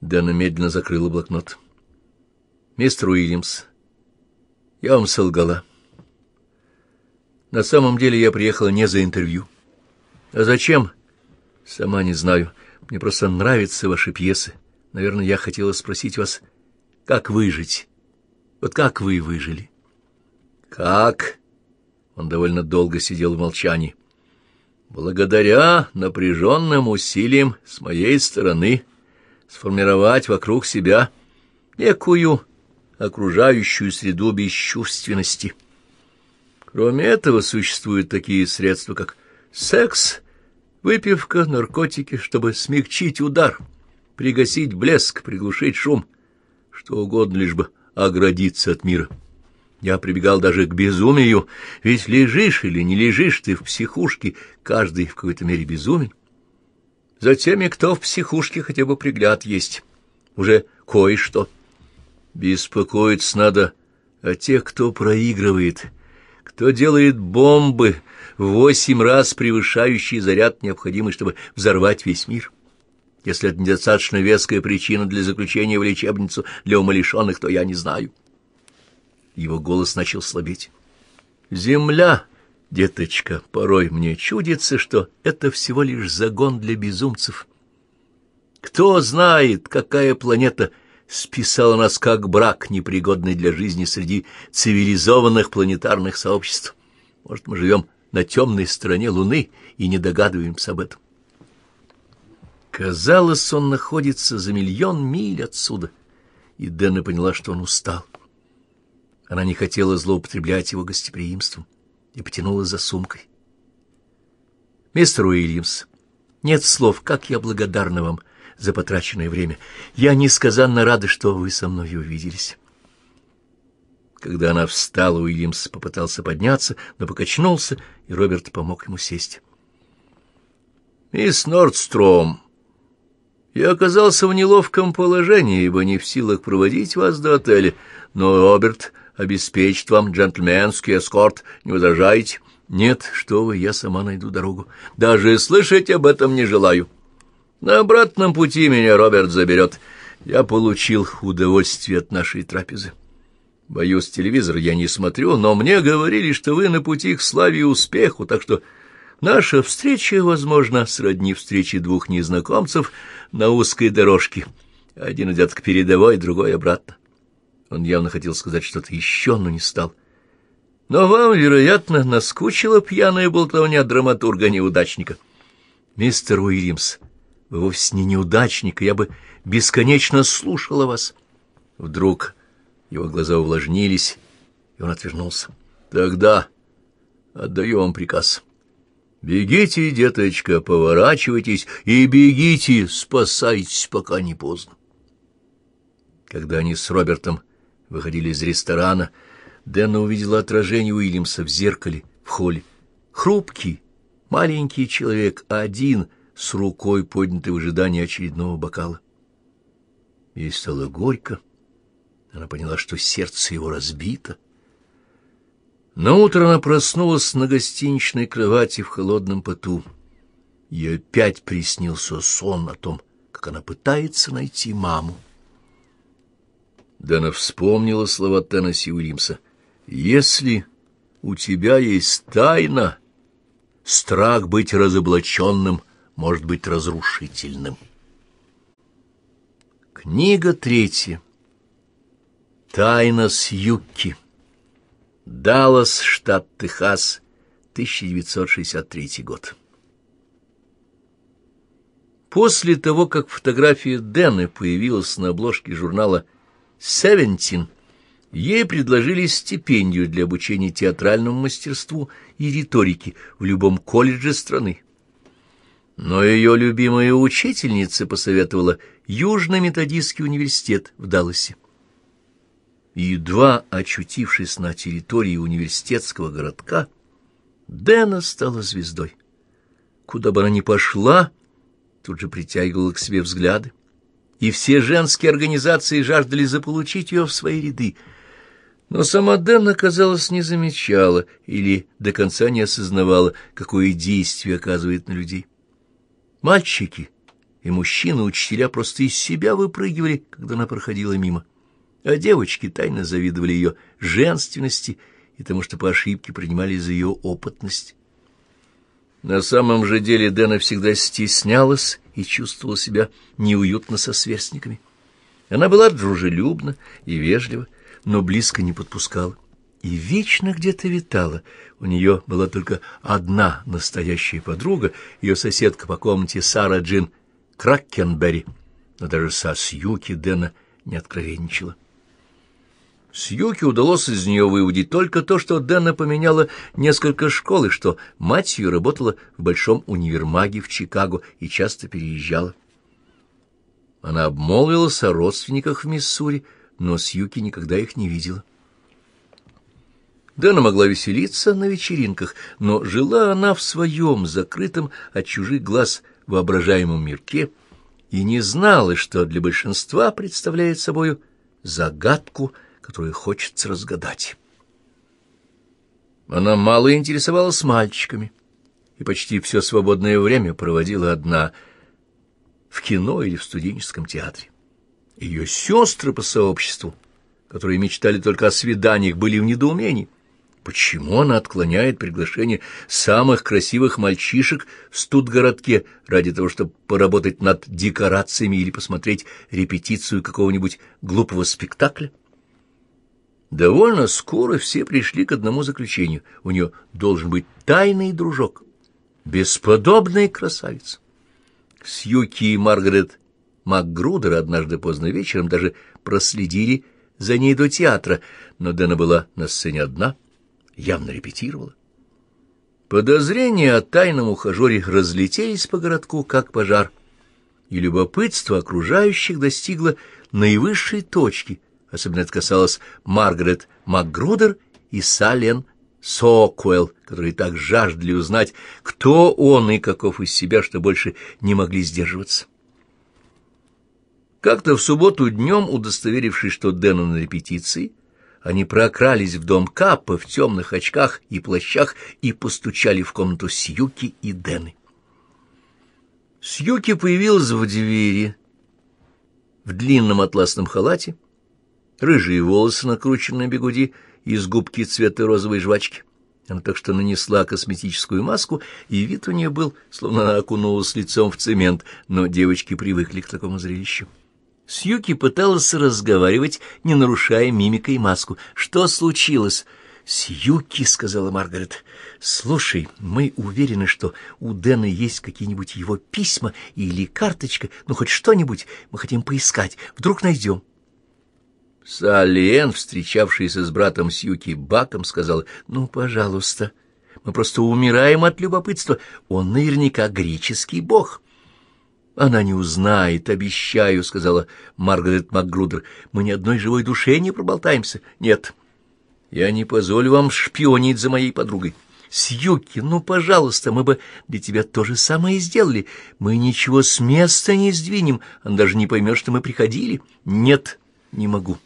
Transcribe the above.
Дэна медленно закрыла блокнот. «Мистер Уильямс, я вам солгала. На самом деле я приехала не за интервью. А зачем? Сама не знаю. Мне просто нравятся ваши пьесы. Наверное, я хотела спросить вас, как выжить? Вот как вы выжили?» «Как?» Он довольно долго сидел в молчании. «Благодаря напряженным усилиям с моей стороны сформировать вокруг себя некую окружающую среду бесчувственности. Кроме этого, существуют такие средства, как секс, выпивка, наркотики, чтобы смягчить удар, пригасить блеск, приглушить шум, что угодно, лишь бы оградиться от мира. Я прибегал даже к безумию, ведь лежишь или не лежишь ты в психушке, каждый в какой-то мере безумен. За теми, кто в психушке хотя бы пригляд есть, уже кое-что. Беспокоиться надо о тех, кто проигрывает, кто делает бомбы, восемь раз превышающие заряд, необходимый, чтобы взорвать весь мир. Если это недостаточно веская причина для заключения в лечебницу для умалишенных, то я не знаю. Его голос начал слабеть. «Земля, деточка, порой мне чудится, что это всего лишь загон для безумцев. Кто знает, какая планета — списала нас как брак, непригодный для жизни среди цивилизованных планетарных сообществ. Может, мы живем на темной стороне Луны и не догадываемся об этом. Казалось, он находится за миллион миль отсюда, и Дэна поняла, что он устал. Она не хотела злоупотреблять его гостеприимством и потянула за сумкой. «Мистер Уильямс, нет слов, как я благодарна вам за потраченное время. Я несказанно рада, что вы со мной увиделись. Когда она встала, Уильямс попытался подняться, но покачнулся, и Роберт помог ему сесть. «Мисс Нордстром, я оказался в неловком положении, ибо не в силах проводить вас до отеля, но Роберт обеспечит вам джентльменский эскорт, не возражаете?» «Нет, что вы, я сама найду дорогу. Даже слышать об этом не желаю». На обратном пути меня Роберт заберет. Я получил удовольствие от нашей трапезы. Боюсь, телевизор я не смотрю, но мне говорили, что вы на пути к славе и успеху, так что наша встреча, возможно, сродни встрече двух незнакомцев на узкой дорожке. Один идет к передовой, другой обратно. Он явно хотел сказать что-то еще, но не стал. Но вам, вероятно, наскучила пьяная болтовня драматурга-неудачника. Мистер Уильямс, вы вовсе не неудачник, я бы бесконечно слушала вас. Вдруг его глаза увлажнились, и он отвернулся. Тогда отдаю вам приказ. Бегите, деточка, поворачивайтесь и бегите, спасайтесь, пока не поздно. Когда они с Робертом выходили из ресторана, Дэнна увидела отражение Уильямса в зеркале в холле. Хрупкий, маленький человек, один — с рукой, поднятой в ожидании очередного бокала. Ей стало горько. Она поняла, что сердце его разбито. На утро она проснулась на гостиничной кровати в холодном поту. Ей опять приснился сон о том, как она пытается найти маму. Дэна вспомнила слова Теннесси Уильямса. «Если у тебя есть тайна, страх быть разоблаченным может быть разрушительным. Книга третья. Тайна с Юкки. Даллас, штат Техас, 1963 год. После того, как фотография Дэны появилась на обложке журнала «Севентин», ей предложили стипендию для обучения театральному мастерству и риторике в любом колледже страны. Но ее любимая учительница посоветовала Южный методистский университет в Далласе. Едва очутившись на территории университетского городка, Дэна стала звездой. Куда бы она ни пошла, тут же притягивала к себе взгляды, и все женские организации жаждали заполучить ее в свои ряды. Но сама Дэна, казалось, не замечала или до конца не осознавала, какое действие оказывает на людей. Мальчики и мужчины-учителя просто из себя выпрыгивали, когда она проходила мимо. А девочки тайно завидовали ее женственности и тому, что по ошибке принимали за ее опытность. На самом же деле Дэна всегда стеснялась и чувствовала себя неуютно со сверстниками. Она была дружелюбна и вежлива, но близко не подпускала. И вечно где-то витала. У нее была только одна настоящая подруга, ее соседка по комнате Сара Джин Кракенберри, но даже со Сьюки Дэна не откровенничала. Сьюки удалось из нее выудить только то, что Дэна поменяла несколько школ, и что мать ее работала в большом универмаге в Чикаго и часто переезжала. Она обмолвилась о родственниках в Миссури, но Сьюки никогда их не видела. Дэна могла веселиться на вечеринках, но жила она в своем закрытом от чужих глаз воображаемом мирке и не знала, что для большинства представляет собою загадку — которую хочется разгадать. Она мало интересовалась мальчиками и почти все свободное время проводила одна в кино или в студенческом театре. Ее сестры по сообществу, которые мечтали только о свиданиях, были в недоумении. Почему она отклоняет приглашение самых красивых мальчишек в студгородке ради того, чтобы поработать над декорациями или посмотреть репетицию какого-нибудь глупого спектакля? Довольно скоро все пришли к одному заключению. У нее должен быть тайный дружок, бесподобная красавица. Сьюки и Маргарет МакГрудер однажды поздно вечером даже проследили за ней до театра, но Дэна была на сцене одна, явно репетировала. Подозрения о тайном ухажере разлетелись по городку, как пожар, и любопытство окружающих достигло наивысшей точки — Особенно это касалось Маргарет МакГрудер и Сален Сокуэлл, которые так жаждали узнать, кто он и каков из себя, что больше не могли сдерживаться. Как-то в субботу днем, удостоверившись, что Дэна на репетиции, они прокрались в дом Каппа в темных очках и плащах и постучали в комнату Сьюки и Дэны. Сьюки появилась в двери в длинном атласном халате, рыжие волосы накручены на бегуди из губки цвета розовой жвачки. Она так что нанесла косметическую маску, и вид у нее был, словно она окунулась лицом в цемент, но девочки привыкли к такому зрелищу. Сьюки пыталась разговаривать, не нарушая мимикой маску. «Что случилось?» «Сьюки», — сказала Маргарет, — «слушай, мы уверены, что у Дэна есть какие-нибудь его письма или карточка, ну, хоть что-нибудь мы хотим поискать, вдруг найдем». Салиен, встречавшийся с братом Сьюки Баком, сказал, «Ну, пожалуйста, мы просто умираем от любопытства. Он наверняка греческий бог». «Она не узнает, обещаю», — сказала Маргарет МакГрудер. «Мы ни одной живой душе не проболтаемся. Нет, я не позволю вам шпионить за моей подругой». «Сьюки, ну, пожалуйста, мы бы для тебя то же самое сделали. Мы ничего с места не сдвинем, он даже не поймет, что мы приходили». «Нет, не могу».